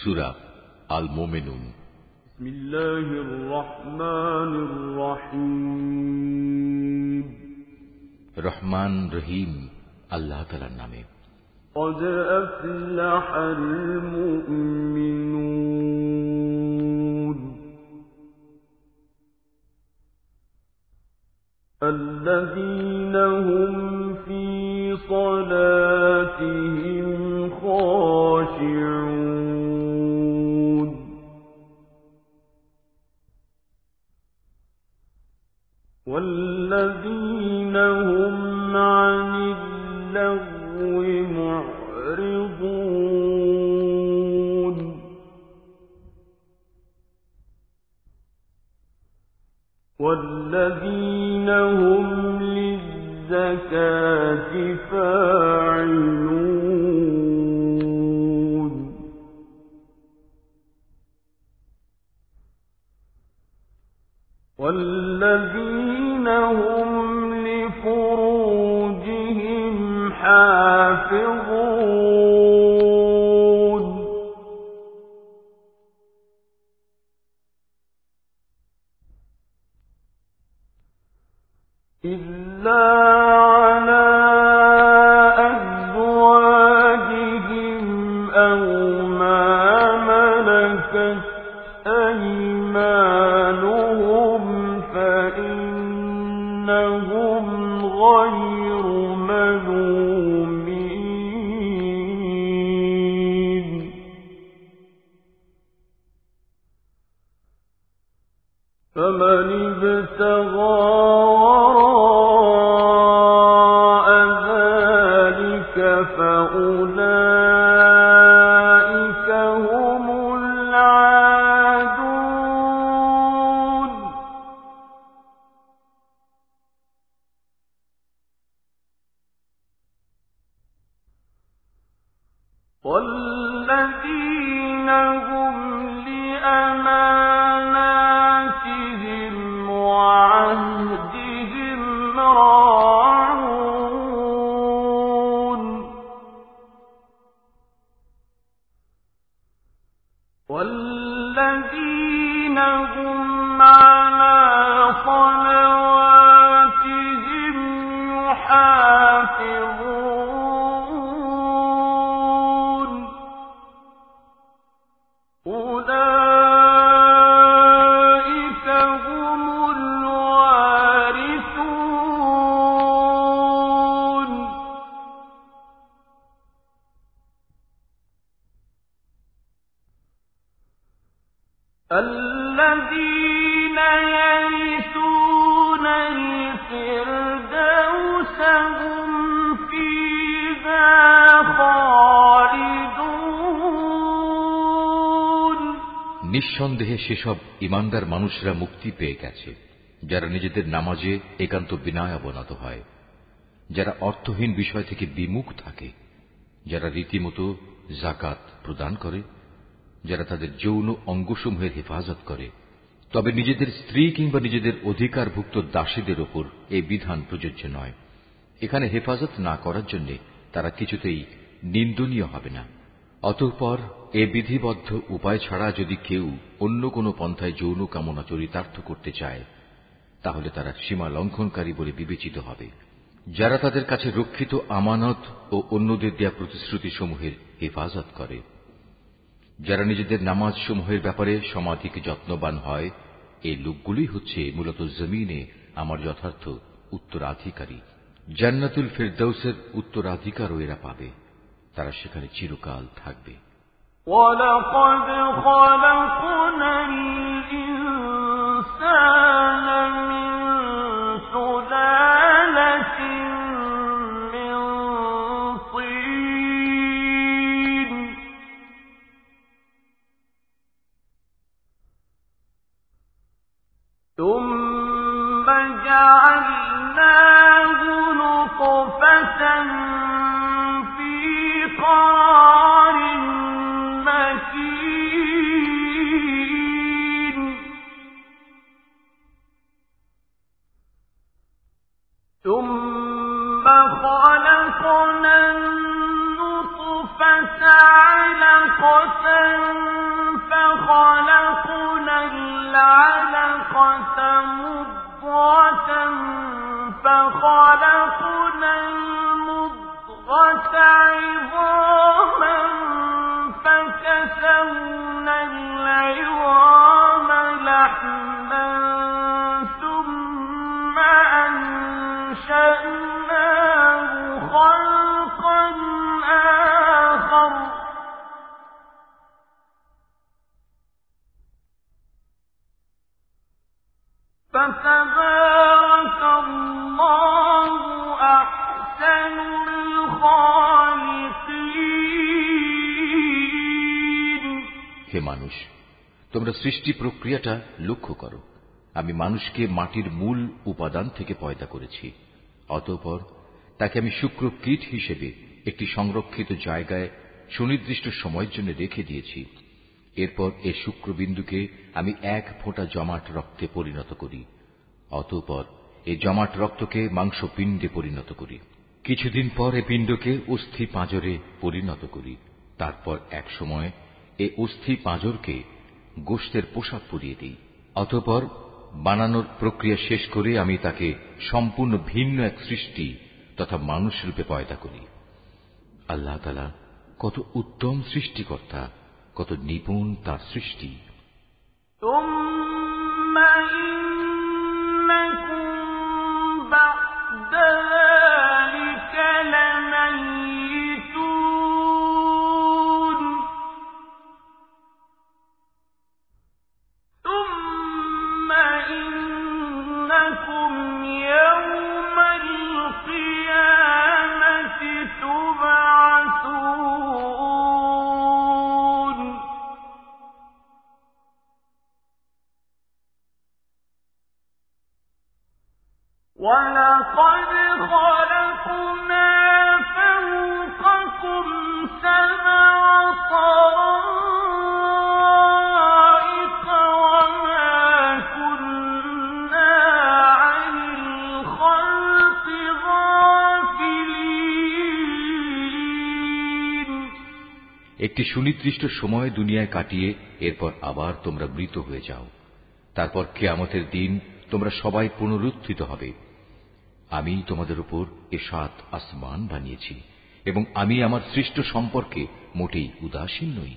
সুরা আল মোমেনুন بسم الله الرحمن الرحيم রহমান রহিম আল্লাহ তালার নামে قد أفلح المؤمنون الذين هم في صلاتهم خاشعون الكاتفات الذين هم নিঃসন্দেহে সেসব ইমানদার মানুষরা মুক্তি পেয়ে গেছে, যারা নিজেদের নামাজে একান্ত বিনয় অবনত হয়, যারা অর্থহীন বিষয় থেকে বিমুখ থাকে, যারা রীতিমতো জাকাত প্রদান করে, যারা তাদের যৌন অঙ্গসমূহের হেফাজত করে। তবে নিজেদের স্ত্রী কিংবা নিজেদের অধিকারভুক্ত দাসীদের ওপর এই বিধান প্রযোজ্য নয়। এখানে হেফাজত না করার জন্য তারা কিছুতেই নিন্দনীয় হবে না। অতঃপর এ বিধিবদ্ধ উপায় ছাড়া যদি কেউ অন্য কোনো পন্থায় যৌন কামনা চরিতার্থ করতে চায়, তাহলে তারা সীমা লঙ্ঘনকারী বলে বিবেচিত হবে। যারা তাদের কাছে রক্ষিত আমানত ও অন্যদের দেয়া প্রতিশ্রুতিসমূহের হেফাজত করে। যারা নিজেদের নামাজ সমূহের ব্যাপারে সমাধিক যত্নবান হয়, এই লোকগুলি হচ্ছে মূলত জমিনে আমার যথার্থ উত্তরাধিকারী। জান্নাতুল ফেরদৌসের উত্তরাধিকারও এরা পাবে। তারা সেখানে চিরকাল থাকবে ولقد خلقنا الإنسان সৃষ্টি প্রক্রিয়াটা লক্ষ্য করো। আমি মানুষকে মাটির মূল উপাদান থেকে পয়দা করেছি। অতঃপর তাকে আমি শুক্র কীট হিসেবে একটি সংরক্ষিত জায়গায় সুনির্দিষ্ট সময়ের জন্য রেখে দিয়েছি। এরপর এ শুক্রবিন্দুকে আমি এক ফোঁটা জমাট রক্তে পরিণত করি। অতঃপর এ জমাট রক্তকে মাংসপিণ্ডে পরিণত করি। কিছুদিন পর এ পিণ্ডকে অস্থি পাঁজরে পরিণত করি। তারপর এক সময় এ অস্থি পাঁজরকে গোষ্ঠের পোশাক পরিয়ে দিই অতঃপর বানানোর প্রক্রিয়া শেষ করে আমি তাকে সম্পূর্ণ ভিন্ন এক সৃষ্টি তথা মানুষ রূপে পয়দা করি আল্লাহ তালা কত উত্তম সৃষ্টিকর্তা কত নিপুণ তার সৃষ্টি ثم إنكم সুনির্দিষ্ট সময় দুনিয়ায় কাটিয়ে এরপর আবার তোমরা মৃত হয়ে যাও। তারপর কেয়ামতের দিন তোমরা সবাই পুনরুত্থিত হবে। আমি তোমাদের উপর এ সাত আসমান বানিয়েছি এবং আমি আমার সৃষ্ট সম্পর্কে মোটেই উদাসীন নই।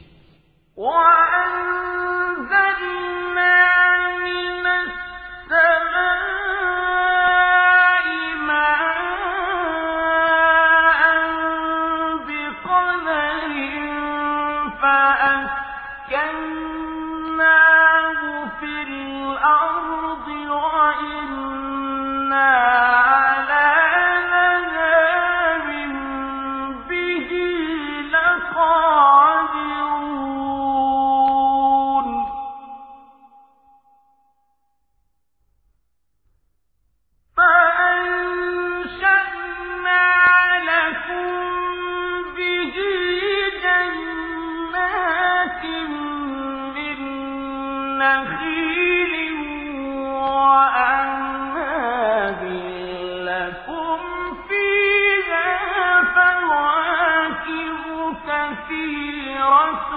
كثيرة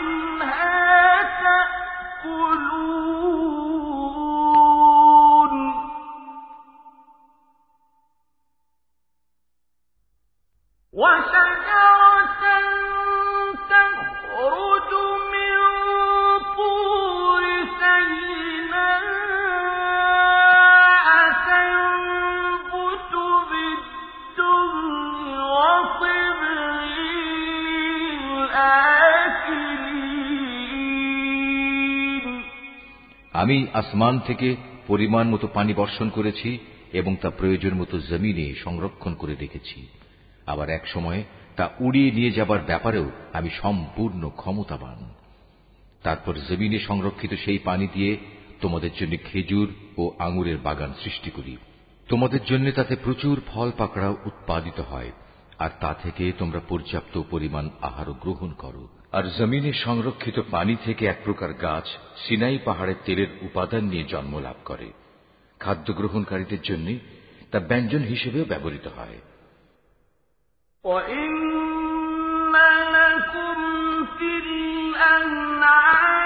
ومنها تأكلون আসমান থেকে পরিমাণ মতো পানি বর্ষণ করেছি এবং তা প্রয়োজন মতো জমিনে সংরক্ষণ করে রেখেছি। আবার এক সময় তা উড়িয়ে নিয়ে যাবার ব্যাপারেও আমি সম্পূর্ণ ক্ষমতাবান। তারপর জমিনে সংরক্ষিত সেই পানি দিয়ে তোমাদের জন্য খেজুর ও আঙুরের বাগান সৃষ্টি করি। তোমাদের জন্য তাতে প্রচুর ফল পাকড়াও উৎপাদিত হয়, আর তা থেকে তোমরা পর্যাপ্ত পরিমাণ আহারও গ্রহণ করো। আর জমিনে সংরক্ষিত পানি থেকে এক প্রকার গাছ সিনাই পাহাড়ের তেলের উপাদান নিয়ে জন্ম লাভ করে খাদ্য গ্রহণকারীদের জন্য তা ব্যঞ্জন হিসেবেও ব্যবহৃত হয় وَإِنَّ لَكُمْ فِي الْأَنْعَامِ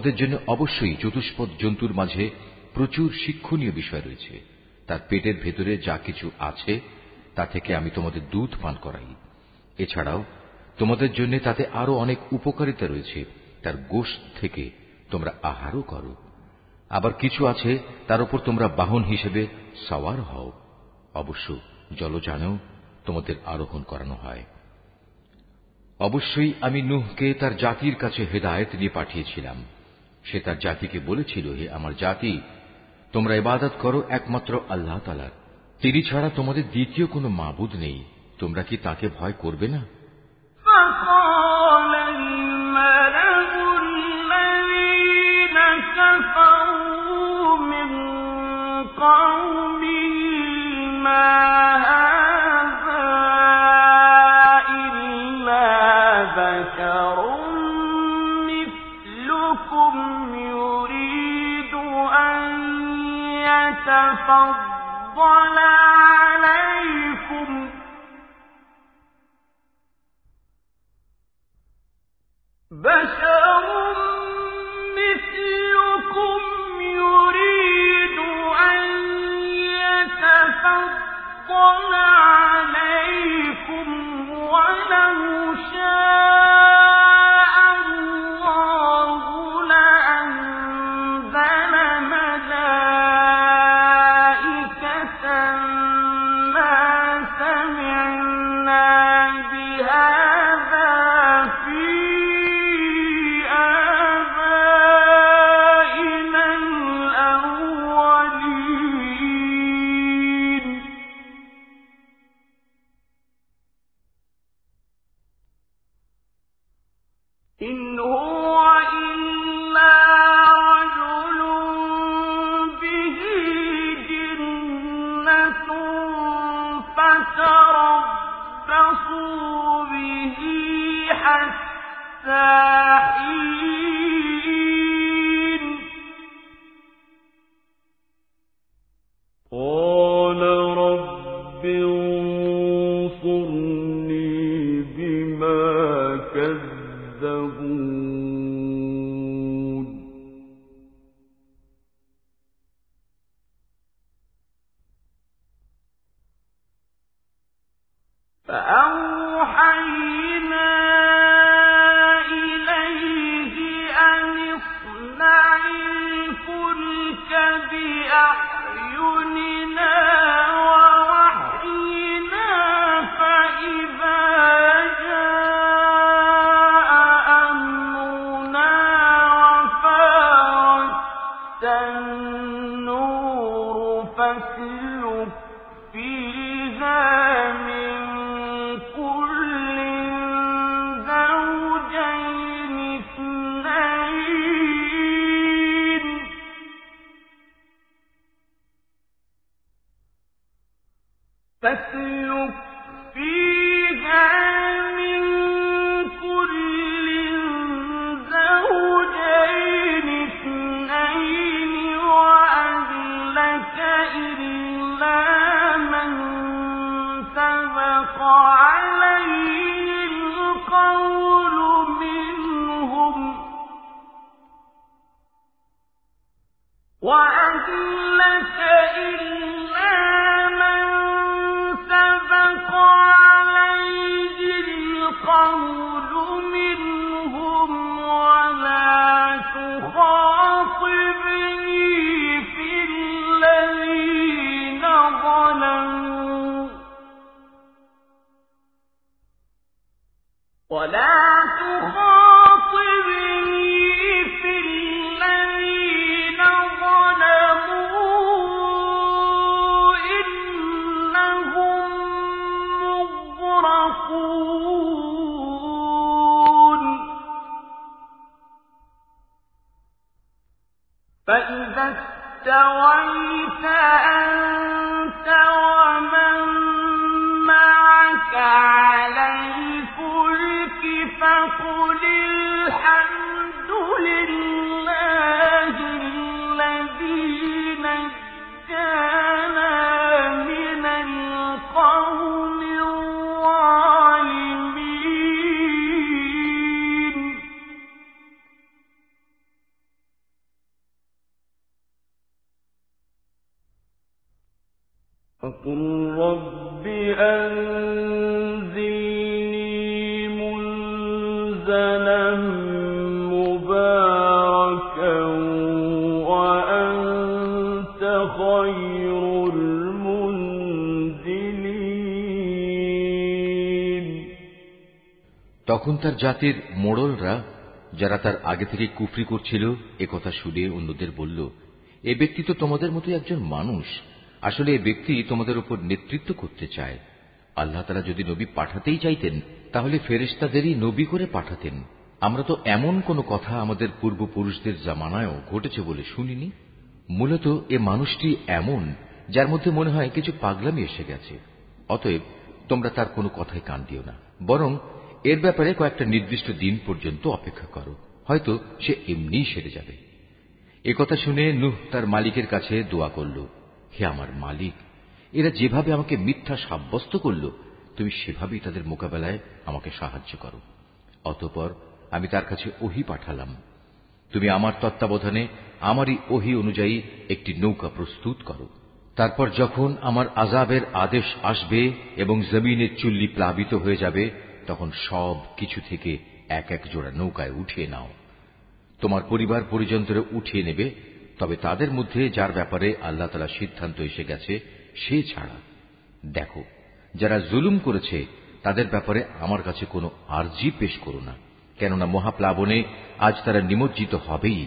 তোমাদের জন্য অবশ্যই চতুষ্পদ জন্তুর মাঝে প্রচুর শিক্ষণীয় বিষয় রয়েছে। তার পেটের ভেতরে যা কিছু আছে, তা থেকে আমি তোমাদের দুধ পান করাই। এছাড়াও, তোমাদের জন্য তাতে আরও অনেক উপকারিতা রয়েছে। তার গোষ্ঠ থেকে তোমরা আহারও করো। আবার কিছু আছে, তার উপর তোমরা বাহন হিসেবে সওয়ার হও। অবশ্য জলযানেও তোমাদের আরোহণ করানো হয়। অবশ্যই আমি নুহকে তার জাতির কাছে হেদায়েত নিয়ে পাঠিয়েছিলাম। সে তার জাতিকে বলেছিল হে আমার জাতি তোমরা ইবাদত করো একমাত্র আল্লাহ তালার তিনি ছাড়া তোমাদের দ্বিতীয় কোনো মাবুদ নেই তোমরা কি তাকে ভয় করবে না فقال تَنفَعُهُمْ وأهلك إلا أَبَوَيْتَ أَن তখন তার জাতির মোড়লরা, যারা তার আগে থেকে কুফরি করছিল একথা শুনে অন্যদের বলল, এ ব্যক্তি তো তোমাদের মতো একজন মানুষ। আসলে এ ব্যক্তি তোমাদের উপর নেতৃত্ব করতে চায়। আল্লাহ তারা যদি নবী পাঠাতেই চাইতেন, তাহলে ফেরেশতাদেরই নবী করে পাঠাতেন। আমরা তো এমন কোন কথা আমাদের পূর্বপুরুষদের জামানায়ও ঘটেছে বলে শুনিনি। মূলত এ মানুষটি এমন, যার মধ্যে মনে হয় কিছু পাগলামি এসে গেছে। অতএব তোমরা তার কোনো কথায় কান দিও না। বরং এর ব্যাপারে কয়েকটা নির্দিষ্ট দিন পর্যন্ত অপেক্ষা করো। হয়তো সে এমনিই সেরে যাবে। একথা শুনে নুহ তার মালিকের কাছে দোয়া করল, হে আমার মালিক, এরা যেভাবে আমাকে মিথ্যা সাব্যস্ত করল, তুমি সেভাবেই তাদের মোকাবেলায় আমাকে সাহায্য করো। অতঃপর আমি তার কাছে ওহি পাঠালাম। তুমি আমার তত্ত্বাবধানে আমারই ওহি অনুযায়ী একটি নৌকা প্রস্তুত করো। তারপর যখন আমার আজাবের আদেশ আসবে এবং জমিনের চুল্লি প্লাবিত হয়ে যাবে তখন সব কিছু থেকে এক এক জোড়া নৌকায় উঠিয়ে নাও। তোমার পরিবার পরিজনদের উঠিয়ে নেবে, তবে তাদের মধ্যে যার ব্যাপারে আল্লাহ তালা সিদ্ধান্ত এসে গেছে, সে ছাড়া। দেখো, যারা জুলুম করেছে, তাদের ব্যাপারে আমার কাছে কোনো আর্জি পেশ করো না, কেননা মহাপ্লাবনে আজ তারা নিমজ্জিত হবেই।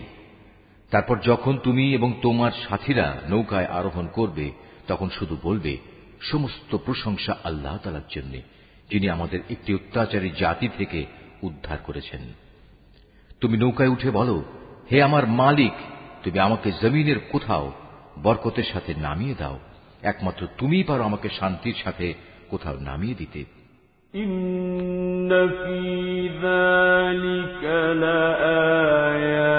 তারপর যখন তুমি এবং তোমার সাথীরা নৌকায় আরোহণ করবে, তখন শুধু বলবে, সমস্ত প্রশংসা আল্লাহ তালার জন্য। যিনি আমাদের একটি অত্যাচারী জাতি থেকে উদ্ধার করেছেন তুমি নৌকায় উঠে বলো হে আমার মালিক তুমি আমাকে জমিনের কোথাও বরকতের সাথে নামিয়ে দাও একমাত্র তুমিই পারো আমাকে শান্তির সাথে কোথাও নামিয়ে দিতে إن في ذلك لآيات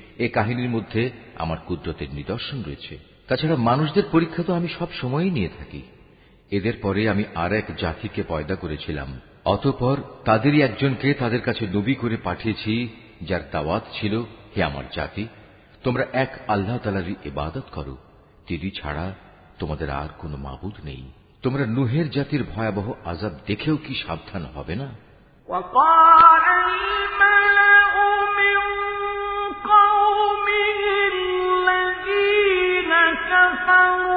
এ কাহিনীর মধ্যে আমার কুদরতের নিদর্শন রয়েছে তাছাড়া মানুষদের পরীক্ষা তো আমি সব সময়ই নিয়ে থাকি এদের পরে আমি আর এক জাতিকে পয়দা করেছিলাম অতঃপর তাদেরই একজনকে তাদের কাছে নবী করে পাঠিয়েছি যার দাওয়াত ছিল হে আমার জাতি তোমরা এক আল্লাহ তালারই ইবাদত করো তিনি ছাড়া তোমাদের আর কোনো মাবুদ নেই তোমরা নুহের জাতির ভয়াবহ আজাব দেখেও কি সাবধান হবে না وقال الملأ من كفروا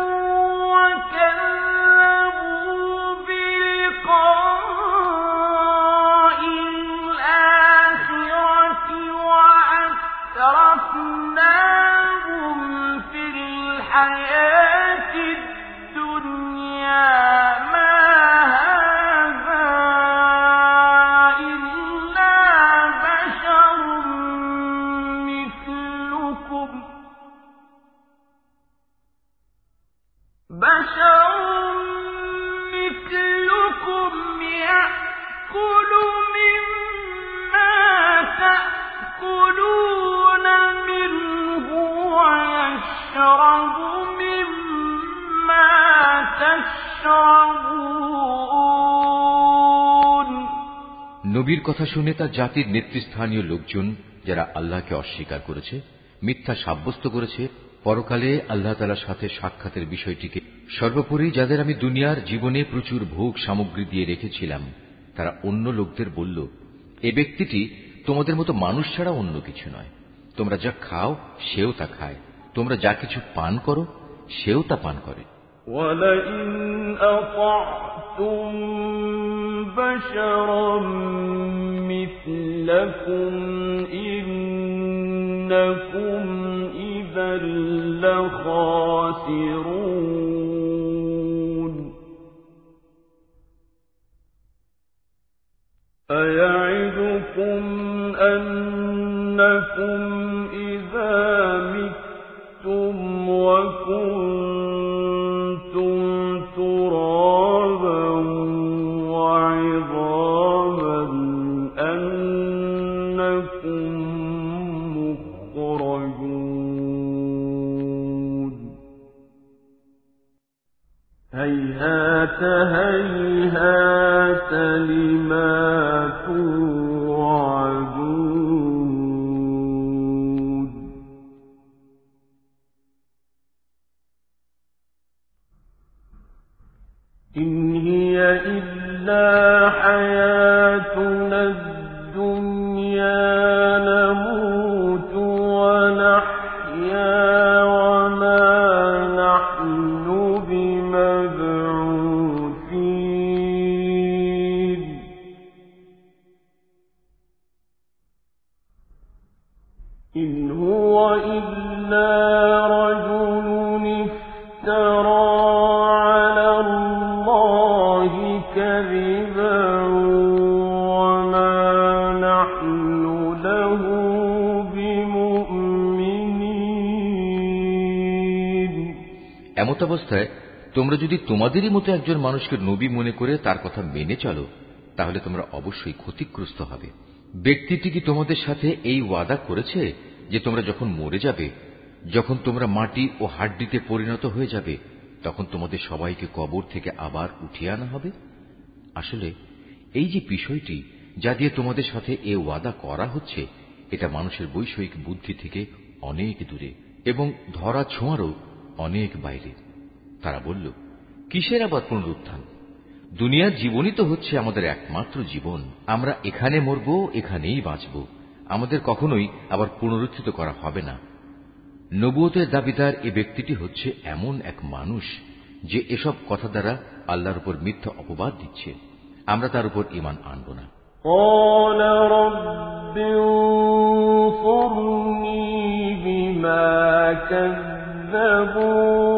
নবীর কথা শুনে তার জাতির নেতৃস্থানীয় লোকজন, যারা আল্লাহকে অস্বীকার করেছে, মিথ্যা সাব্যস্ত করেছে, পরকালে আল্লাহ তালার সাথে সাক্ষাতের বিষয়টিকে সর্বোপরি যাদের আমি দুনিয়ার জীবনে প্রচুর ভোগ সামগ্রী দিয়ে রেখেছিলাম, তারা অন্য লোকদের বলল, এ ব্যক্তিটি তোমাদের মতো মানুষ ছাড়া অন্য কিছু নয়। তোমরা যা খাও সেও তা খায়। তোমরা যা কিছু পান করো, সেও তা পান করে। ولئن أطعتم بشرا مثلكم إنكم إذا لخاسرون. তোমরা যদি তোমাদেরই মতো একজন মানুষকে নবী মনে করে তার কথা মেনে চলো, তাহলে তোমরা অবশ্যই ক্ষতিগ্রস্ত হবে। ব্যক্তিটি কি তোমাদের সাথে এই ওয়াদা করেছে যে তোমরা যখন মরে যাবে, যখন তোমরা মাটি ও হাড্ডিতে পরিণত হয়ে যাবে, তখন তোমাদের সবাইকে কবর থেকে আবার উঠিয়ে আনা হবে? আসলে, এই যে বিষয়টি যা দিয়ে তোমাদের সাথে এ ওয়াদা করা হচ্ছে, এটা মানুষের বৈষয়িক বুদ্ধি থেকে অনেক দূরে এবং ধরা ছোঁয়ারও অনেক বাইরে। তারা বলল কিসের আবার পুনরুত্থান দুনিয়ার জীবনই তো হচ্ছে আমাদের একমাত্র জীবন আমরা এখানে মরব এখানেই বাঁচব আমাদের কখনোই আবার পুনরুত্থিত করা হবে না নবুয়তের দাবিদার এ ব্যক্তিটি হচ্ছে এমন এক মানুষ যে এসব কথা দ্বারা আল্লাহর উপর মিথ্যা অপবাদ দিচ্ছে আমরা তার উপর ইমান আনব না قال رب انصرني بما كذبون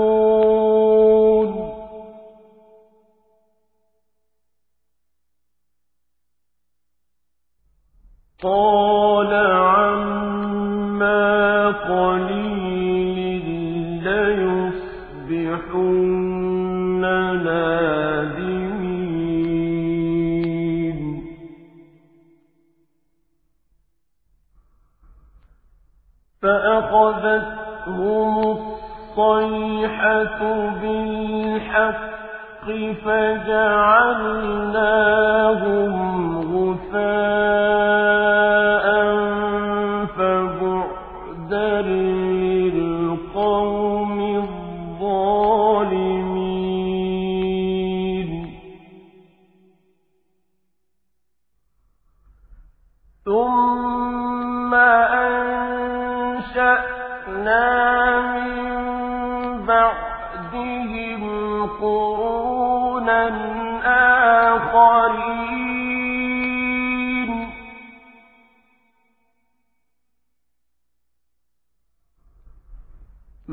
فأخذتهم الصيحة بالحق فجعلناهم غثاء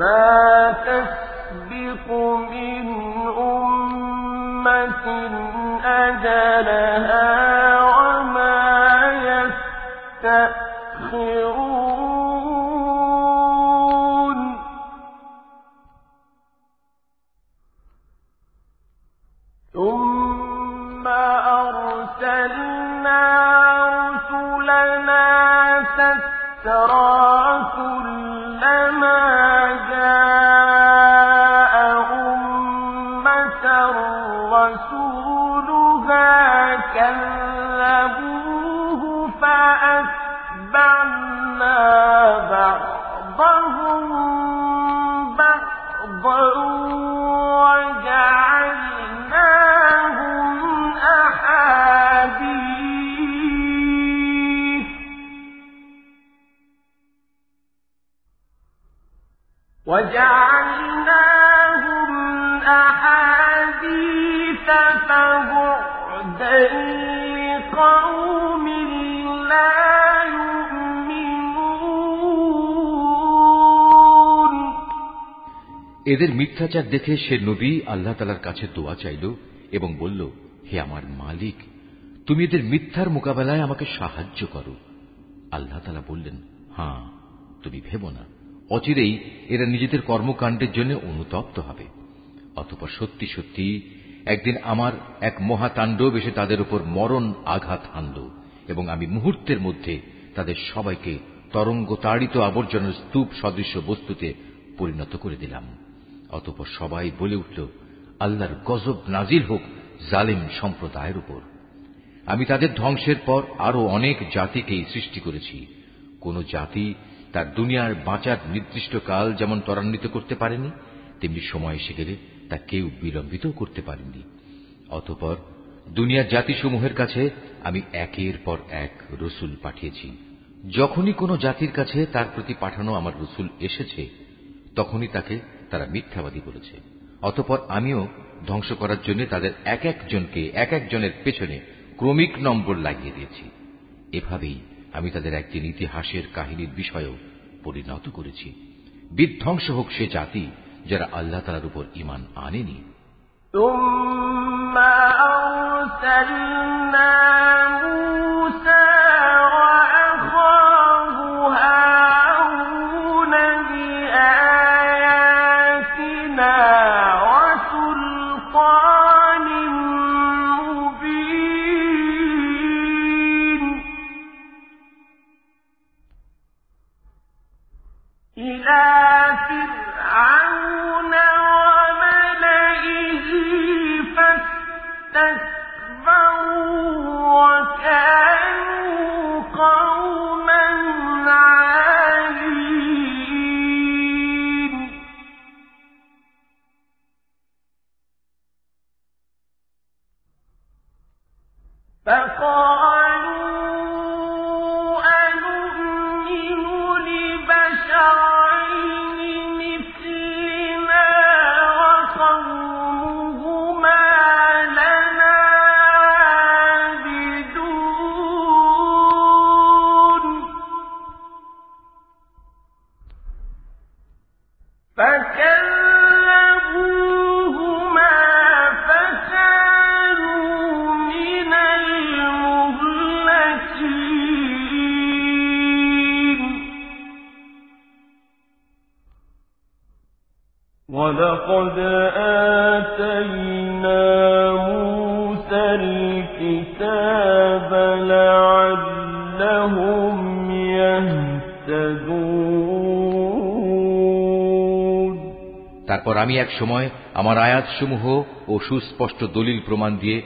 ما ورسولها كذبوه فأتبعنا بعضهم بعضا وجعلناهم أحاديث وجعلناهم এদের মিথ্যাচার দেখে সে নবী আল্লাহ তালার কাছে দোয়া চাইল এবং বলল, হে আমার মালিক, তুমি এদের মিথ্যার মোকাবেলায় আমাকে সাহায্য করো। আল্লাহ তালা বললেন হ্যাঁ তুমি ভেব না। অচিরেই এরা নিজেদের কর্মকাণ্ডের জন্য অনুতপ্ত হবে। অতপর সত্যি সত্যি একদিন আমার এক মহাতাণ্ডব এসে তাদের উপর মরণ আঘাত হানল এবং আমি মুহূর্তের মধ্যে তাদের সবাইকে তরঙ্গ তাড়িত আবর্জনার স্তূপ সদৃশ্য বস্তুতে পরিণত করে দিলাম। অতপর সবাই বলে উঠল, আল্লাহর গজব নাজির হোক জালিম সম্প্রদায়ের উপর। আমি তাদের ধ্বংসের পর আরও অনেক জাতিকেই সৃষ্টি করেছি। কোন জাতি তার দুনিয়ার বাঁচার নির্দিষ্ট কাল যেমন ত্বরান্বিত করতে পারেনি, তেমনি সময় এসে গেলে তা কেউ বিলম্বিত করতে পারেনি অতপর দুনিয়ার জাতিসমূহের কাছে আমি একের পর এক রসুল পাঠিয়েছি। যখনই কোনো জাতির কাছে তার প্রতি পাঠানো আমার রসুল এসেছে, তখনই তাকে তারা মিথ্যাবাদী বলেছে। অতপর আমিও ধ্বংস করার জন্য তাদের এক একজনকে, এক একজনের পেছনে ক্রমিক নম্বর লাগিয়ে দিয়েছি। এভাবেই আমি তাদের একদিন ইতিহাসের কাহিনীর বিষয়েও পরিণত করেছি। বিধ্বংস হোক সে জাতি যারা আল্লাহ তালার উপর ইমান আনেনি ثم أرسلنا موسى এক সময় আমার আয়াতসমূহ ও সুস্পষ্ট দলিল প্রমাণ দিয়ে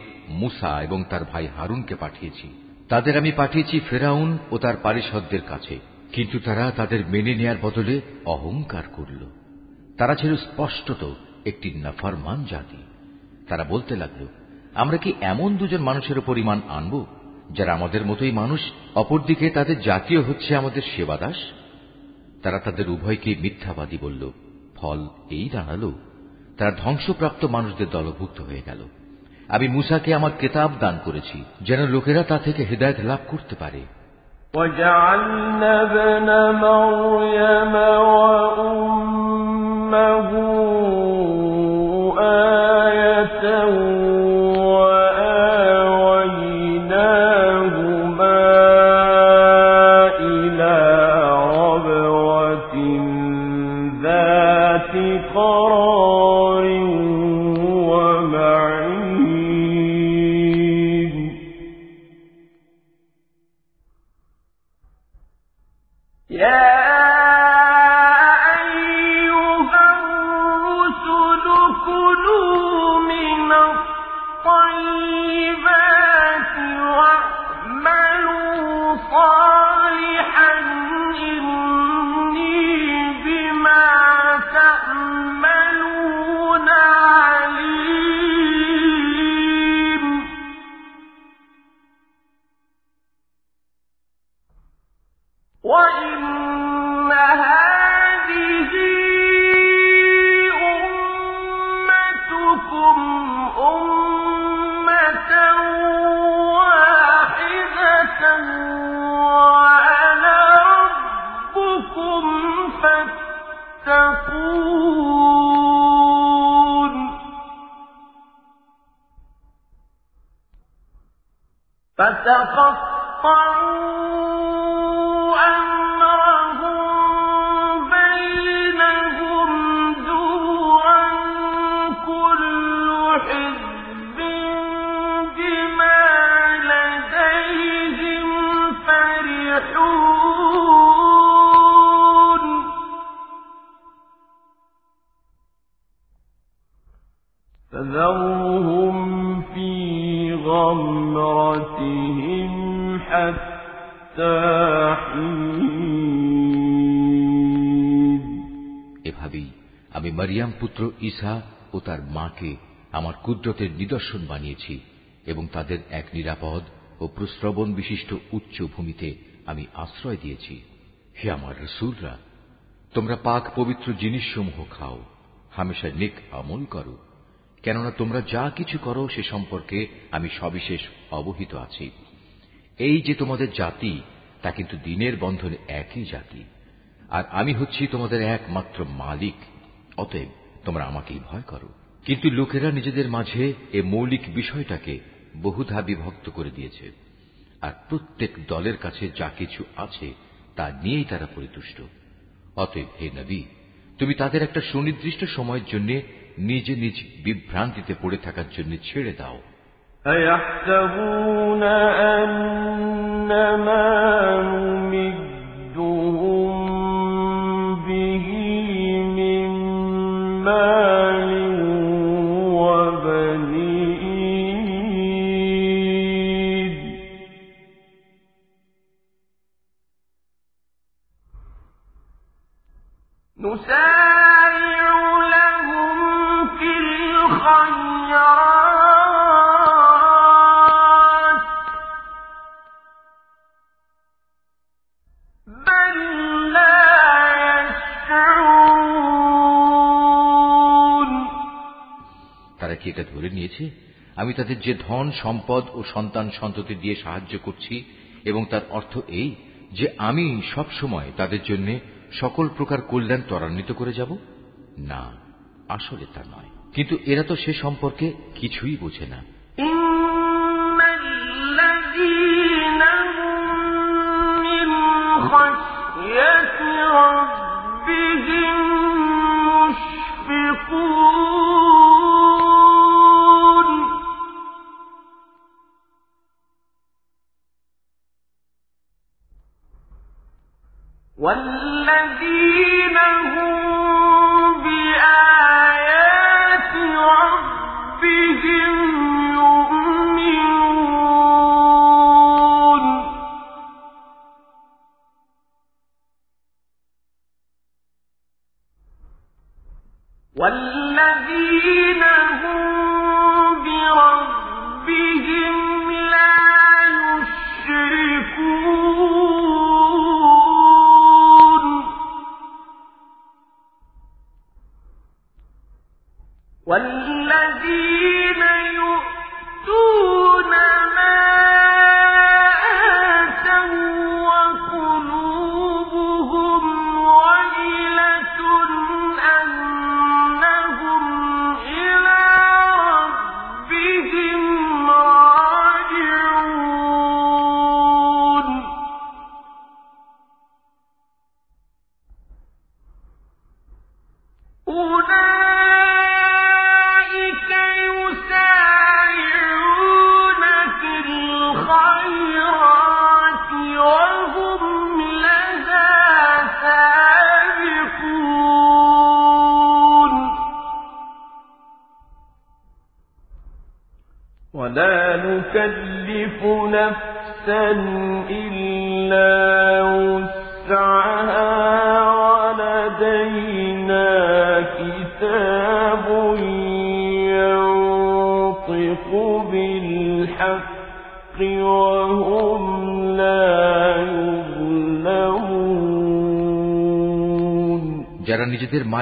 মুসা এবং তার ভাই হারুনকে পাঠিয়েছি। তাদের আমি পাঠিয়েছি ফেরাউন ও তার পারিষদদের কাছে, কিন্তু তারা তাদের মেনে নেয়ার বদলে অহংকার করল। তারা ছিল স্পষ্টত একটি নাফরমান জাতি। তারা বলতে লাগল, আমরা কি এমন দুজন মানুষের উপর ইমান আনব, যারা আমাদের মতোই মানুষ, অপরদিকে তাদের জাতীয় হচ্ছে আমাদের সেবাদাস? তারা তাদের উভয়কে মিথ্যাবাদী বলল ফল এই দাঁড়ালো তারা ধ্বংসপ্রাপ্ত মানুষদের দলভুক্ত হয়ে গেল আমি মুসাকে আমার কেতাব দান করেছি যেন লোকেরা তা থেকে হৃদায়ত লাভ করতে পারে وجعلنا ابن مريم وأمه ঈসা ও তার মাকে আমার কুদরতের নিদর্শন বানিয়েছি এবং তাদের এক নিরাপদ ও প্রশ্রবণ বিশিষ্ট উচ্চ ভূমিতে আমি আশ্রয় দিয়েছি। হে আমার রসুলরা, তোমরা পাক পবিত্র জিনিসসমূহ খাও হামেশা নেক আমল করো। কেননা তোমরা যা কিছু করো সে সম্পর্কে আমি সবিশেষ অবহিত আছি। এই যে তোমাদের জাতি, তা কিন্তু দিনের বন্ধনে একই জাতি। আর আমি হচ্ছি তোমাদের একমাত্র মালিক, অতএব তোমরা আমাকেই ভয় করো কিন্তু লোকেরা নিজেদের মাঝে এ মৌলিক বিষয়টাকে বহুধা বিভক্ত করে দিয়েছে আর প্রত্যেক দলের কাছে যা কিছু আছে তা নিয়েই তারা পরিতুষ্ট অতএব হে নবী তুমি তাদের একটা সুনির্দিষ্ট সময়ের জন্য নিজে নিজ বিভ্রান্তিতে পড়ে থাকার জন্য ছেড়ে দাও أيحسبون أن ما এটা ধরে নিয়েছে আমি তাদের যে ধন সম্পদ ও সন্তান সন্ততি দিয়ে সাহায্য করছি এবং তার অর্থ এই যে আমি সব সময় তাদের জন্য সকল প্রকার কল্যাণ ত্বরান্বিত করে যাব না আসলে তা নয় কিন্তু এরা তো সে সম্পর্কে কিছুই বোঝে না إن الذين هم من خشية والذين هم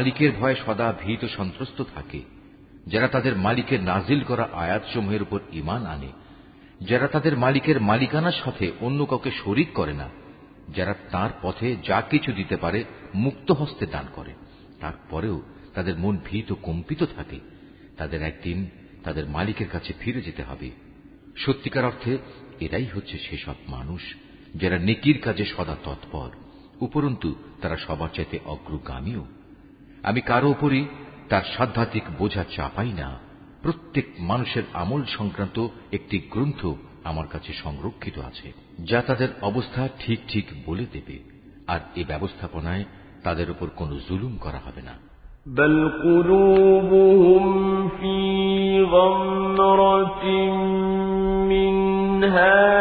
মালিকের ভয়ে সদা ভীত সন্ত্রস্ত থাকে। যারা তাদের মালিকের নাজিল করা আয়াতসমূহের উপর ইমান আনে, যারা তাদের মালিকের মালিকানার সাথে অন্য কাউকে শরিক করে না, যারা তার পথে যা কিছু দিতে পারে মুক্ত হস্তে দান করে। তারপরেও তাদের মন ভীত কম্পিত থাকে। তাদের একদিন তাদের মালিকের কাছে ফিরে যেতে হবে। সত্যিকার অর্থে এরাই হচ্ছে সেসব মানুষ যারা নেকির কাজে সদা তৎপর। উপরন্তু তারা সবার চাইতে অগ্রগামীও। আমি কারো উপরই তার সাধ্যাত্মিক বোঝা চাপাই না প্রত্যেক মানুষের আমল সংক্রান্ত একটি গ্রন্থ আমার কাছে সংরক্ষিত আছে যা তাদের অবস্থা ঠিক ঠিক বলে দেবে আর এ ব্যবস্থাপনায় তাদের উপর কোন জুলুম করা হবে না بل قلوبهم في غمرة من هذا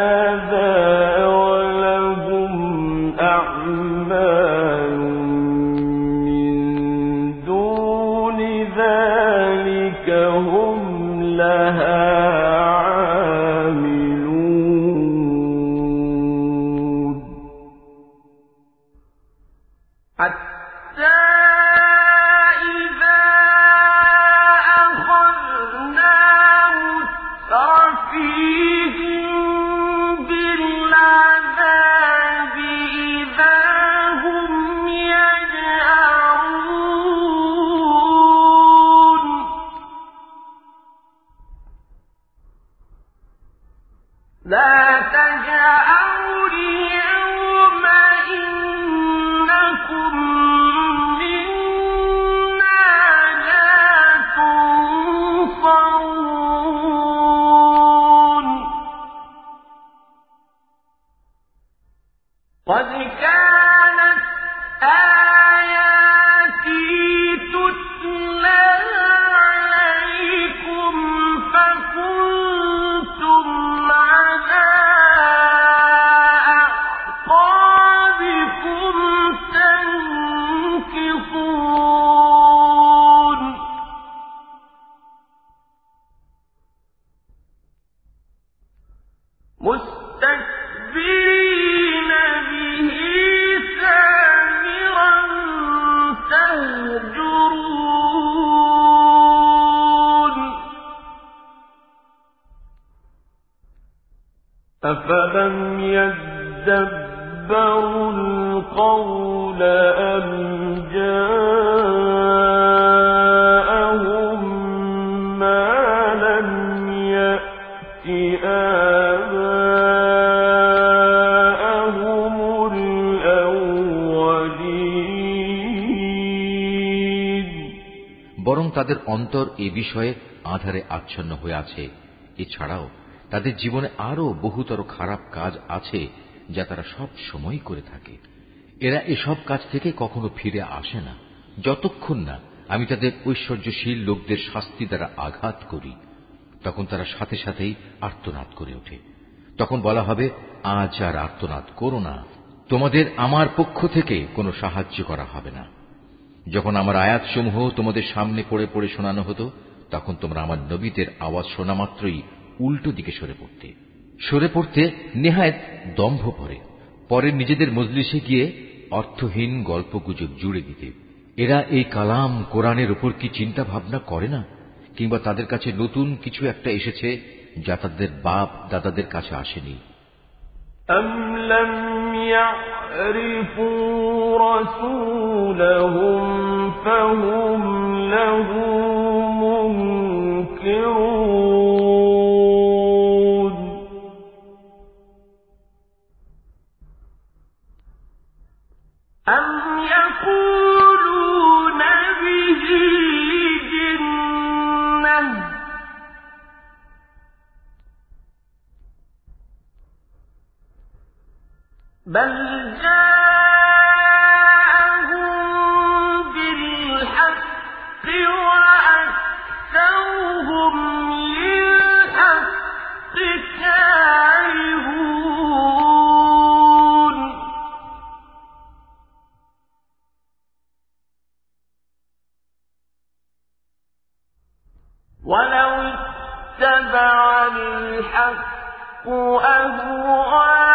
أفلم يدبروا القول أم جاءهم ما لم يأت آباءهم الأولين বরং তাদের অন্তর এ বিষয়ে আধারে আচ্ছন্ন হয়ে আছে এছাড়াও তাদের জীবনে আরও বহুতর খারাপ কাজ আছে যা তারা সব সময় করে থাকে। এরা এসব কাজ থেকে কখনো ফিরে আসে না। যতক্ষণ না আমি তাদের ঐশ্বর্যশীল লোকদের শাস্তি দ্বারা আঘাত করি, তখন তারা সাথে সাথেই আর্তনাদ করে ওঠে। তখন বলা হবে, আজ আর আর্তনাদ করো না। তোমাদের আমার পক্ষ থেকে কোনো সাহায্য করা হবে না। যখন আমার আয়াতসমূহ তোমাদের সামনে পড়ে পড়ে শোনানো হতো, তখন তোমরা আমার নবীদের আওয়াজ শোনা মাত্রই উল্টো দিকে সরে পড়তে সরে পড়তে নেহায়ত দম্ভ পরে পরে নিজেদের মজলিসে গিয়ে অর্থহীন গল্পগুজব জুড়ে দিতে এরা এই কালাম কোরআনের উপর কি চিন্তা ভাবনা করে না কিংবা তাদের কাছে নতুন কিছু একটা এসেছে যা তাদের বাপ দাদাদের কাছে আসেনি أم لم يعرفوا رسولهم فهم له ولو اتبع الحق أهواءهم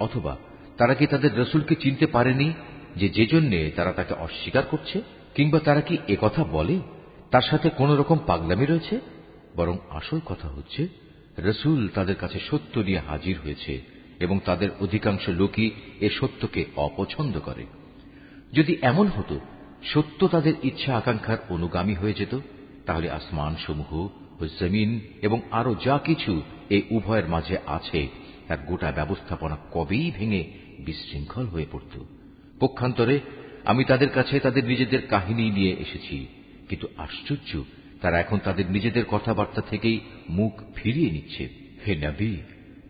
অথবা তারা কি তাদের রসুলকে চিনতে পারেনি যে যে জন্যে তারা তাকে অস্বীকার করছে? কিংবা তারা কি একথা বলে? তার সাথে কোন রকম পাগলামি রয়েছে? বরং আসল কথা হচ্ছে রসুল তাদের কাছে সত্য নিয়ে হাজির হয়েছে এবং তাদের অধিকাংশ লোকই এ সত্যকে অপছন্দ করে। যদি এমন হতো, সত্য তাদের ইচ্ছা আকাঙ্ক্ষার অনুগামী হয়ে যেত, তাহলে আসমান সমূহ ও জমিন এবং আরও যা কিছু এই উভয়ের মাঝে আছে, তার গোটা ব্যবস্থাপনা কবেই ভেঙে বিশৃঙ্খল হয়ে পড়ত। পক্ষান্তরে আমি তাদের কাছে তাদের নিজেদের কাহিনী নিয়ে এসেছি, কিন্তু আশ্চর্য তারা এখন তাদের নিজেদের কথাবার্তা থেকেই মুখ ফিরিয়ে নিচ্ছে। হে নবী,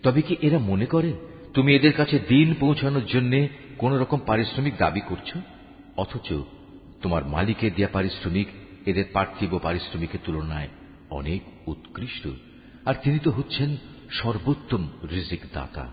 তবে কি এরা মনে করে তুমি এদের কাছে দিন পৌঁছানোর জন্য কোন রকম পারিশ্রমিক দাবি করছ? অথচ তোমার মালিকের দেয়া পারিশ্রমিক এদের পার্থিব পারিশ্রমিকের তুলনায় অনেক উৎকৃষ্ট। আর তিনি তো হচ্ছেন সর্বোত্তম রিজিক দাতা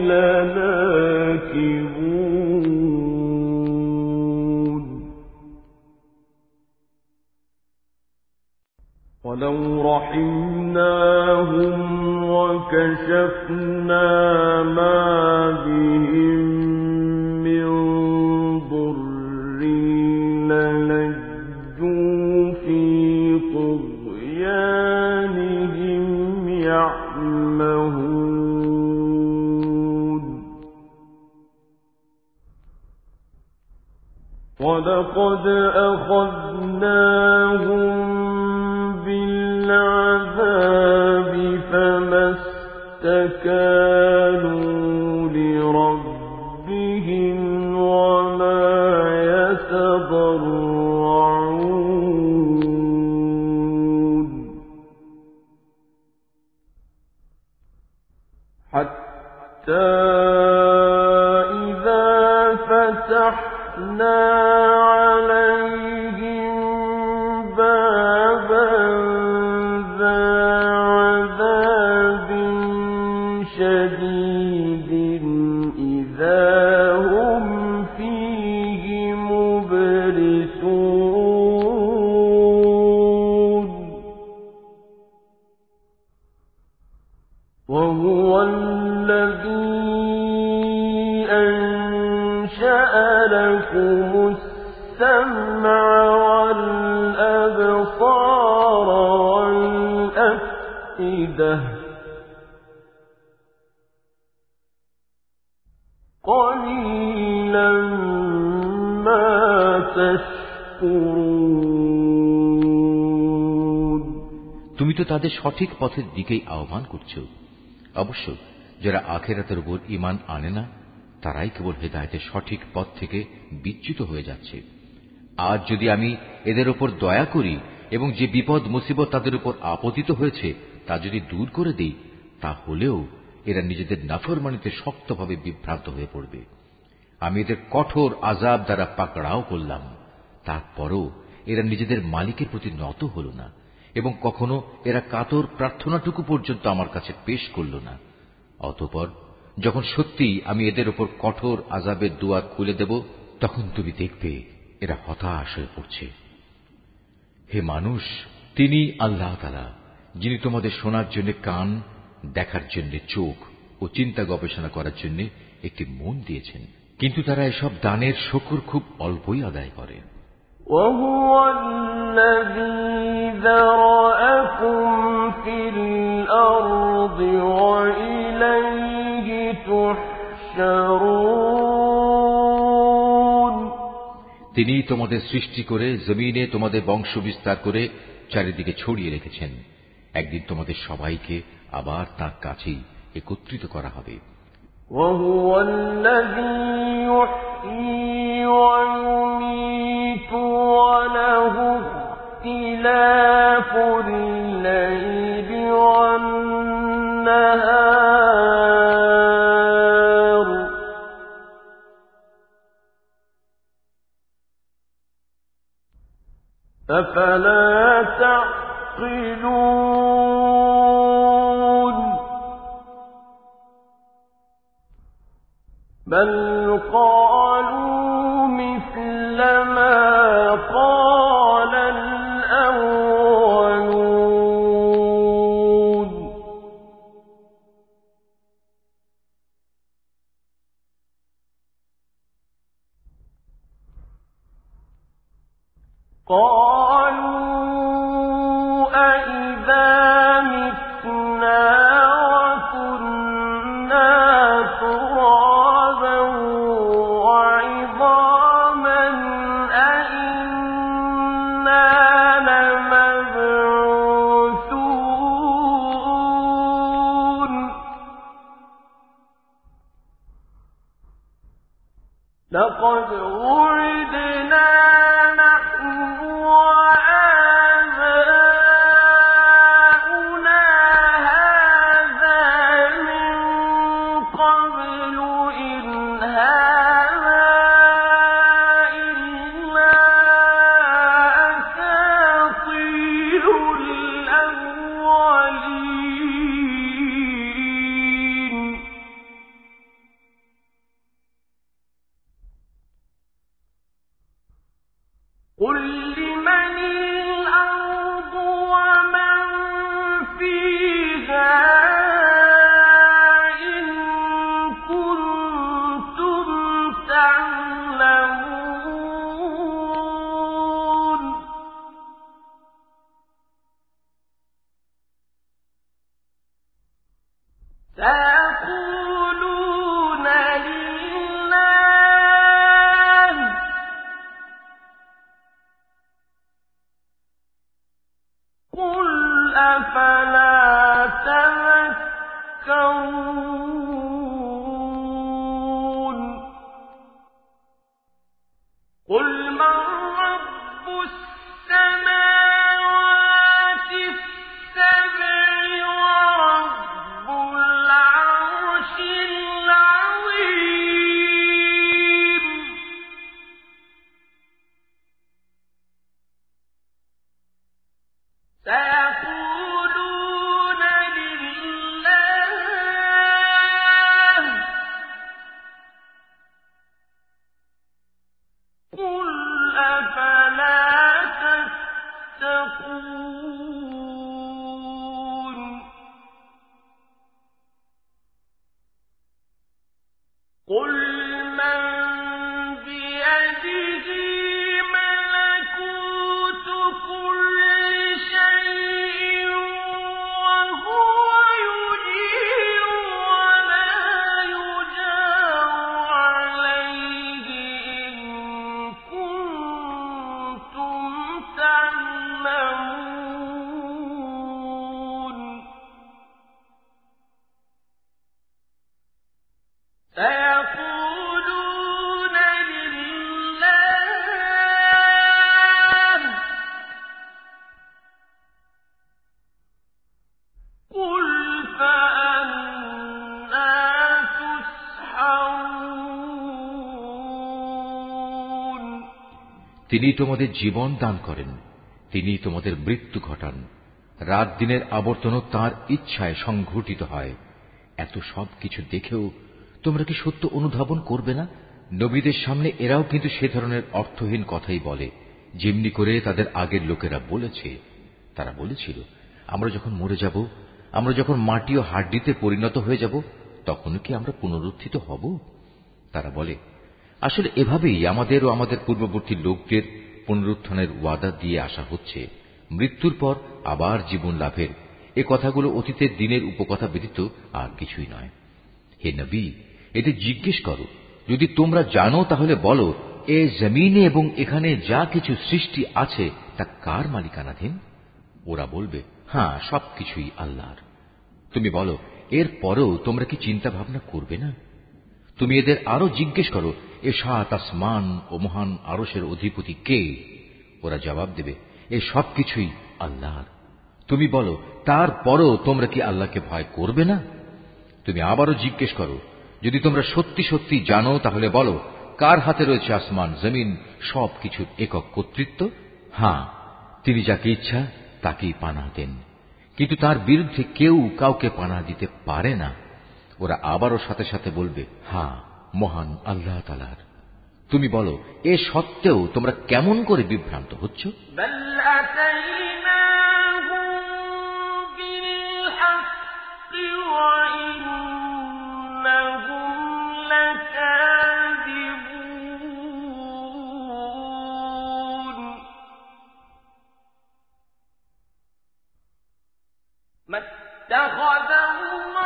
لناكبون. ولو رحمناهم وكشفنا ما بهم ولقد أخذناهم بالعذاب فما استكانوا والأفئدة قليلا ما تشكرون তুমি তো তাদের সঠিক পথের দিকেই আহ্বান করছো অবশ্য যারা আখেরাতের উপর ইমান আনে না তারাই কেবল হেদায়তের সঠিক পথ থেকে বিচ্যুত হয়ে যাচ্ছে আজ যদি আমি এদের ওপর দয়া করি এবং যে বিপদ মুসিবত তাদের উপর আপতিত হয়েছে তা যদি দূর করে দিই, তা হলেও এরা নিজেদের নাফরমানিতে শক্তভাবে বিভ্রান্ত হয়ে পড়বে। আমি এদের কঠোর আজাব দ্বারা পাকড়াও করলাম। তারপরও এরা নিজেদের মালিকের প্রতি নত হল না এবং কখনো এরা কাতর প্রার্থনাটুকু পর্যন্ত আমার কাছে পেশ করল না। অতপর যখন সত্যি আমি এদের ওপর কঠোর আজাবের দুয়ার খুলে দেব, তখন তুমি দেখবে এরা হতাশ হয়ে পড়ছে। হে মানুষ, তিনি আল্লাহ তালা যিনি তোমাদের শোনার জন্য কান দেখার জন্য চোখ ও চিন্তা গবেষণা করার জন্য একটি মন দিয়েছেন কিন্তু তারা এসব দানের শকুর খুব অল্পই আদায় করে وهو الذي ذرأكم في الأرض وإليه تحشرون তিনি তোমাদের সৃষ্টি করে জমিনে তোমাদের বংশ বিস্তার করে চারিদিকে ছড়িয়ে রেখেছেন একদিন তোমাদের সবাইকে আবার তার কাছেই একত্রিত করা হবে وهو الذي يحيي ويميت وله اختلاف الليل والنهار أفلا تعقلون بل قال তিনি তোমাদের জীবন দান করেন, তিনি তোমাদের মৃত্যু ঘটান। রাত দিনের আবর্তনও তার ইচ্ছায় সংঘটিত হয়। এত সব কিছু দেখেও তোমরা কি সত্য অনুধাবন করবে না? নবীদের সামনে এরাও কিন্তু সে ধরনের অর্থহীন কথাই বলে। যেমনি করে তাদের আগের লোকেরা বলেছে, তারা বলেছিল, আমরা যখন মরে যাব, আমরা যখন মাটি ও হাড্ডিতে পরিণত হয়ে যাব, তখন কি আমরা পুনরুত্থিত হব? তারা বলে আসলে এভাবেই আমাদের ও আমাদের পূর্ববর্তী লোকদের পুনরুত্থানের ওয়াদা দিয়ে আসা হচ্ছে। মৃত্যুর পর আবার জীবন লাভের। এ কথাগুলো অতীতের দিনের উপকথা ব্যতীত আর কিছুই নয়। হে নবী এতে জিজ্ঞেস করো। যদি তোমরা জানো, তাহলে বলো, এ জমিনে এবং এখানে যা কিছু সৃষ্টি আছে, তা কার মালিকানাধীন? ওরা বলবে হ্যাঁ সবকিছুই আল্লাহর। তুমি বলো এর পরেও তোমরা কি চিন্তা ভাবনা করবে না? তুমি এদের আরও জিজ্ঞেস করো, এ সাত আসমান ও মহান আরসের অধিপতি কে? ওরা জবাব দেবে, এ সবকিছুই আল্লাহর। তুমি বলো, তারপরও তোমরা কি আল্লাহকে ভয় করবে না? তুমি আবারও জিজ্ঞেস করো, যদি তোমরা সত্যি সত্যি জানো, তাহলে বলো, কার হাতে রয়েছে আসমান, জমিন সব কিছুর একক কর্তৃত্ব? হ্যাঁ তিনি যাকে ইচ্ছা, তাকেই পানা দেন। কিন্তু তার বিরুদ্ধে কেউ কাউকে পানা দিতে পারে না। ওরা আবারও সাথে সাথে বলবে হ্যাঁ মহান আল্লাহ তালার তুমি বলো এ সত্ত্বেও তোমরা কেমন করে বিভ্রান্ত হচ্ছ ما اتخذ الله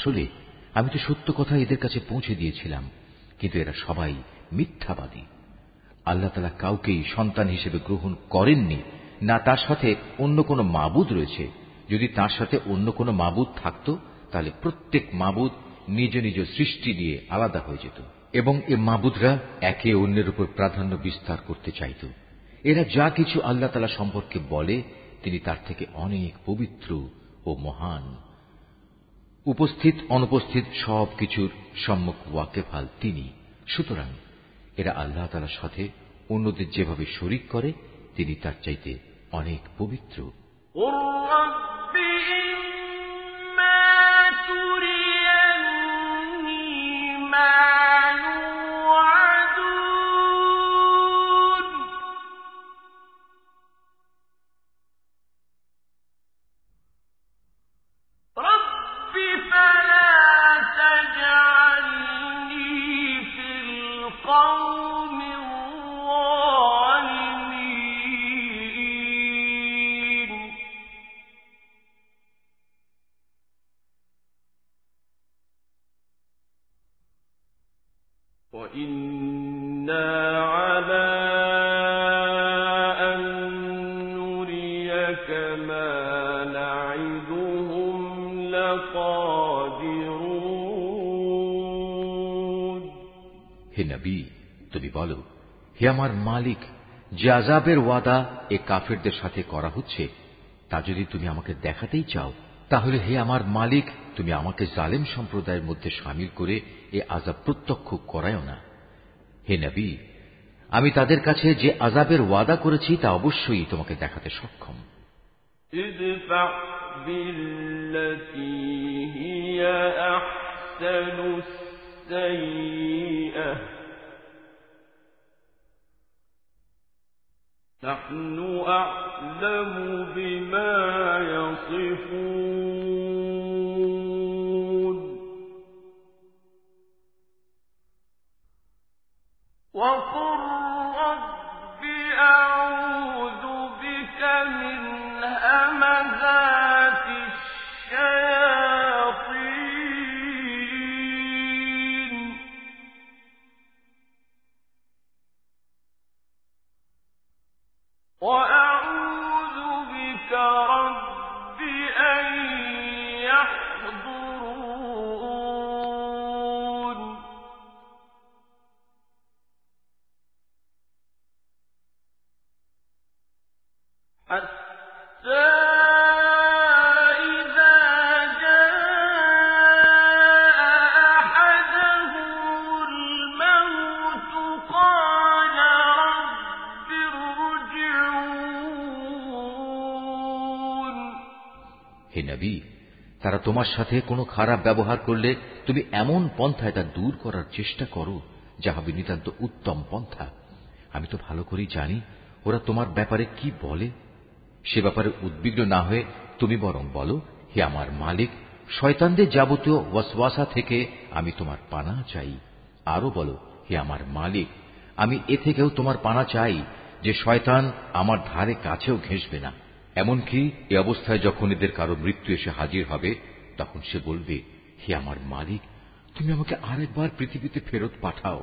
আসলে, আমি তো সত্য কথা এদের কাছে পৌঁছে দিয়েছিলাম, কিন্তু এরা সবাই মিথ্যাবাদী। আল্লাহ তালা কাউকেই সন্তান হিসেবে গ্রহণ করেননি, না তার সাথে অন্য কোনো মাবুদ রয়েছে। যদি তার সাথে অন্য কোনো মাবুদ থাকত, তাহলে প্রত্যেক মাবুদ নিজ নিজ সৃষ্টি দিয়ে আলাদা হয়ে যেত। এবং এ মাবুদরা একে অন্যের উপর প্রাধান্য বিস্তার করতে চাইত। এরা যা কিছু আল্লাহ তালা সম্পর্কে বলে, তিনি তার থেকে অনেক পবিত্র ও মহান। উপস্থিত, অনুপস্থিত সব কিছুর সম্মুখ ওয়াকেফাল তিনি। সুতরাং এরা আল্লাহ তালার সাথে অন্যদের যেভাবে শরিক করে, তিনি তার চাইতে অনেক পবিত্র। হে আমার মালিক যে আজাবের ওয়াদা এ কাফেরদের সাথে করা হচ্ছে তা যদি তুমি আমাকে দেখাতেই চাও তাহলে হে আমার মালিক তুমি আমাকে জালেম সম্প্রদায়ের মধ্যে সামিল করে এ আজাব প্রত্যক্ষ করায়ও না হে নবী আমি তাদের কাছে যে আজাবের ওয়াদা করেছি তা অবশ্যই তোমাকে দেখাতে সক্ষম السيئة نحن أعلم بما يصفون. وقل তোমার সাথে কোনো খারাপ ব্যবহার করলে তুমি এমন পন্থায় তা দূর করার চেষ্টা করো, যা হবে নিতান্ত উত্তম পন্থা। আমি তো ভালো করেই জানি ওরা তোমার ব্যাপারে কি বলে। সে ব্যাপারে উদ্বিগ্ন না হয়ে তুমি বরং বলো, হে আমার মালিক, শয়তানদের যাবতীয় ওয়াসওয়াসা থেকে আমি তোমার পানা চাই। আরও বলো, হে আমার মালিক, আমি এ থেকেও তোমার পানা চাই যে শয়তান আমার ধারে কাছেও ঘেঁষবে না। এমনকি এ অবস্থায় যখন এদের কারও মৃত্যু এসে হাজির হবে তখন সে বলবে হে আমার মালিক তুমি আমাকে আরেকবার পৃথিবীতে ফেরত পাঠাও।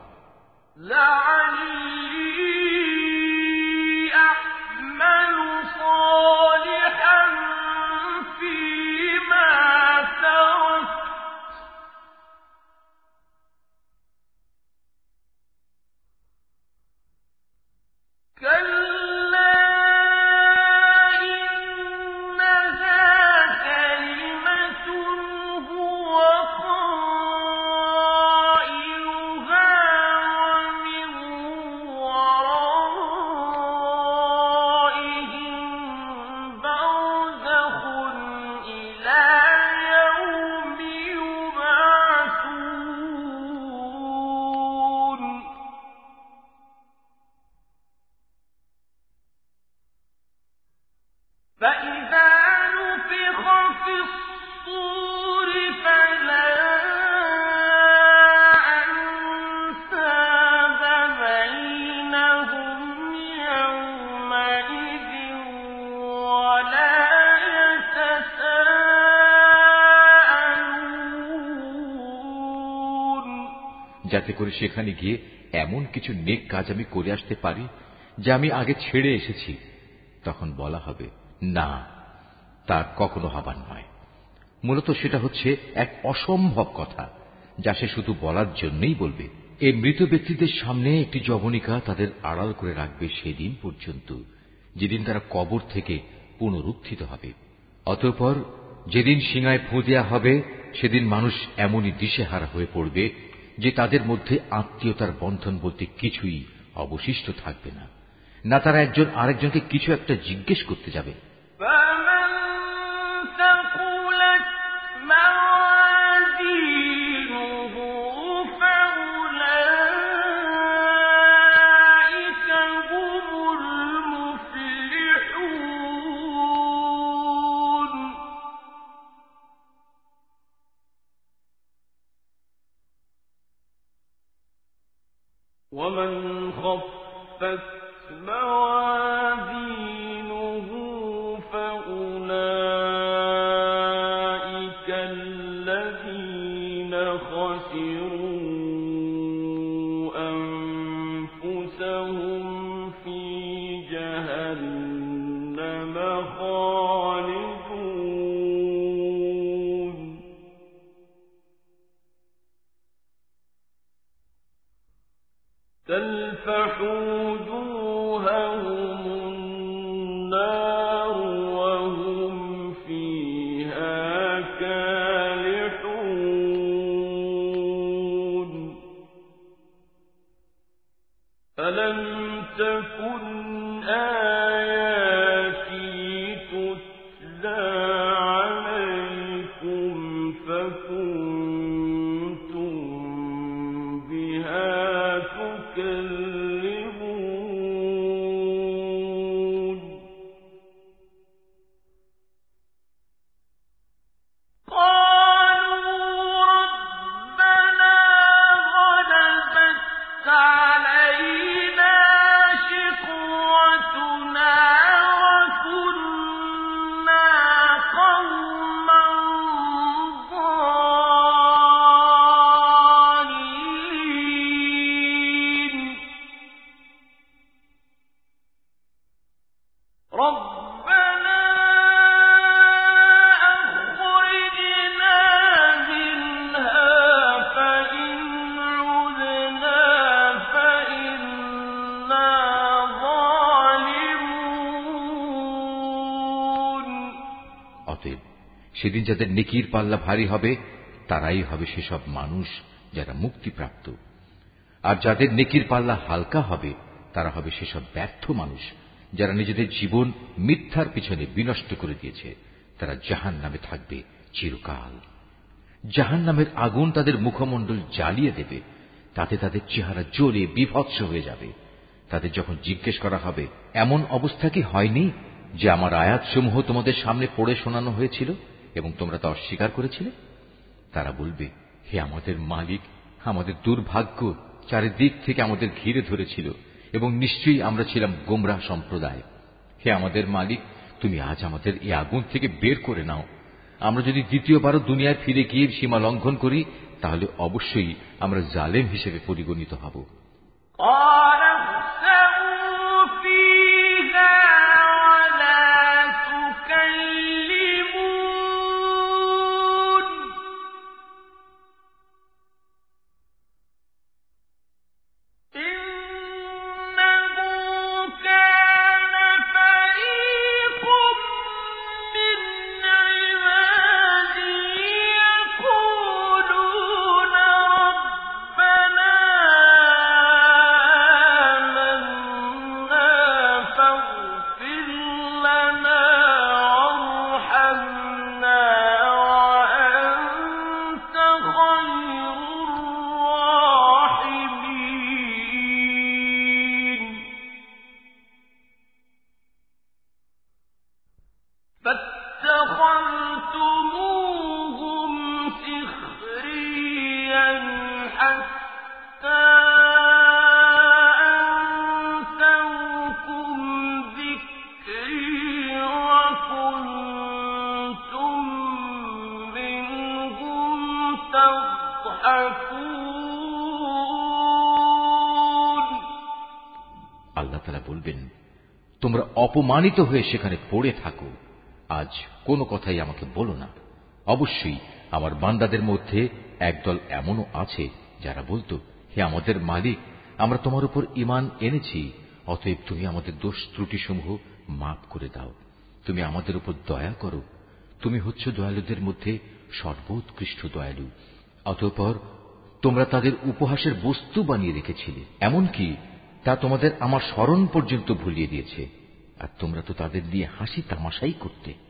যাতে করে সেখানে গিয়ে এমন কিছু নেক কাজ আমি করে আসতে পারি, যা আমি আগে ছেড়ে এসেছি। তখন বলা হবে, না, তা কখনো হবার নয়। মূলত সেটা হচ্ছে এক অসম্ভব কথা, যা সে শুধু বলার জন্যই বলবে। এই মৃত ব্যক্তিদের সামনে একটি জবনিকা তাদের আড়াল করে রাখবে সেদিন পর্যন্ত, যেদিন তারা কবর থেকে পুনরুত্থিত হবে। অতঃপর যেদিন সিঙায় ফু দেওয়া হবে, সেদিন মানুষ এমনই দিশেহারা হয়ে পড়বে যে তাদের মধ্যে আত্মীয়তার বন্ধন বলতে কিছুই অবশিষ্ট থাকবে না। না তারা একজন আরেকজনকে কিছু একটা জিজ্ঞেস করতে যাবে। تلفح وجوههم যাদের নেকির পাল্লা ভারী হবে, তারাই হবে সেসব মানুষ যারা মুক্তিপ্রাপ্ত। আর যাদের নেকির পাল্লা হালকা হবে, তারা হবে সেসব ব্যর্থ মানুষ যারা নিজেদের জীবন মিথ্যার পিছনে বিনষ্ট করে দিয়েছে। তারা জাহান নামে থাকবে চিরকাল। জাহান নামের আগুন তাদের মুখমণ্ডল জ্বালিয়ে দেবে। তাতে তাদের চেহারা জ্বলে বিভৎস হয়ে যাবে। তাদের যখন জিজ্ঞেস করা হবে, এমন অবস্থা কি হয়নি যে আমার আয়াতসমূহ তোমাদের সামনে পড়ে শোনানো হয়েছিল? এবং তোমরা তা অস্বীকার করেছিলে? তারা বলবে, হে আমাদের মালিক, আমাদের দুর্ভাগ্য চারিদিক থেকে আমাদের ঘিরে ধরেছিল এবং নিশ্চয়ই আমরা ছিলাম গোমরাহ সম্প্রদায়। হে আমাদের মালিক, তুমি আজ আমাদের এই আগুন থেকে বের করে নাও। আমরা যদি দ্বিতীয়বারও দুনিয়ায় ফিরে গিয়ে সীমা লঙ্ঘন করি, তাহলে অবশ্যই আমরা জালেম হিসেবে পরিগণিত হব। অপমানিত হয়ে সেখানে পড়ে থাকো। আজ কোনো কথাই আমাকে বলো না। অবশ্যই আমার বান্দাদের মধ্যে একদল এমনও আছে যারা বলতো, হে আমাদের মালিক, আমরা তোমার উপর ইমান এনেছি, অতএব তুমি আমাদের দোষ ত্রুটিসমূহ মাফ করে দাও। তুমি আমাদের উপর দয়া করো। তুমি হচ্ছ দয়ালুদের মধ্যে সর্বোৎকৃষ্ট দয়ালু। অতঃপর তোমরা তাদের উপহাসের বস্তু বানিয়ে রেখেছিলে। এমনকি তা তোমাদের আমার স্মরণ পর্যন্ত ভুলিয়ে দিয়েছে। আর তোমরা তো তাদের দিয়ে হাসি তামাশাই করতে।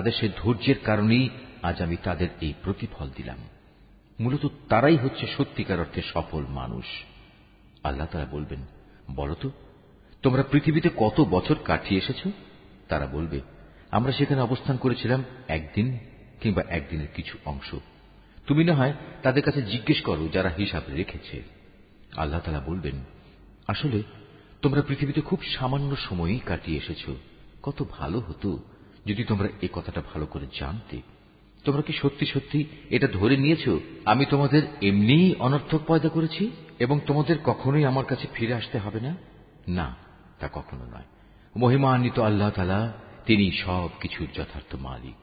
তাদের সে ধৈর্যের কারণেই আজ আমি তাদের এই প্রতিফল দিলাম। মূলত তারাই হচ্ছে সত্যিকার অর্থে সফল মানুষ। আল্লাহ তারা বলবেন বলতো তোমরা পৃথিবীতে কত বছর কাটিয়ে এসেছ? তারা বলবে, আমরা সেখানে অবস্থান করেছিলাম একদিন কিংবা একদিনের কিছু অংশ। তুমি না হয় তাদের কাছে জিজ্ঞেস করো যারা হিসাব রেখেছে। আল্লাহ তালা বলবেন, আসলে তোমরা পৃথিবীতে খুব সামান্য সময়ই কাটিয়ে এসেছ। কত ভালো হতো। যদি তোমরা এ কথাটা ভালো করে জানতে, তোমরা কি সত্যি সত্যি এটা ধরে নিয়েছ, আমি তোমাদের এমনিই অনর্থক পয়দা করেছি এবং তোমাদের কখনোই আমার কাছে ফিরে আসতে হবে না? না, তা কখনো নয়। মহিমান্বিত আল্লাহ তালা তিনি সব কিছুর যথার্থ মালিক।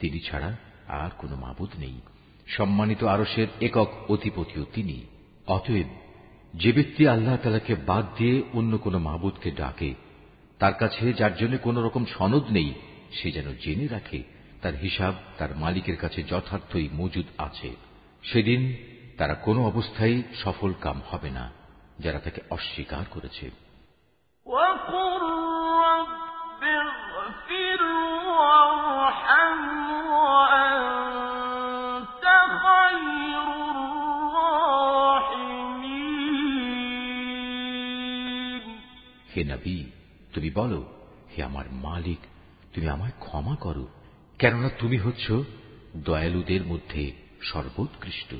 তিনি ছাড়া আর কোনো মাবুদ নেই। সম্মানিত আরসের একক অধিপতিও তিনি। অতএব যে ব্যক্তি আল্লাহ তালাকে বাদ দিয়ে অন্য কোনো মাবুদকে ডাকে, তার কাছে যার জন্য কোন রকম সনদ নেই সে যেন জেনে রাখে তার হিসাব তার মালিকের কাছে যথার্থই মজুদ আছে। সেদিন তারা কোনো অবস্থায় সফল কাম হবে না যারা তাকে অস্বীকার করেছে। হে নবী তুমি বলো হে আমার মালিক তুমি আমায় ক্ষমা করো কেননা তুমি হচ্ছ দয়ালুদের মধ্যে সর্বোৎকৃষ্ট।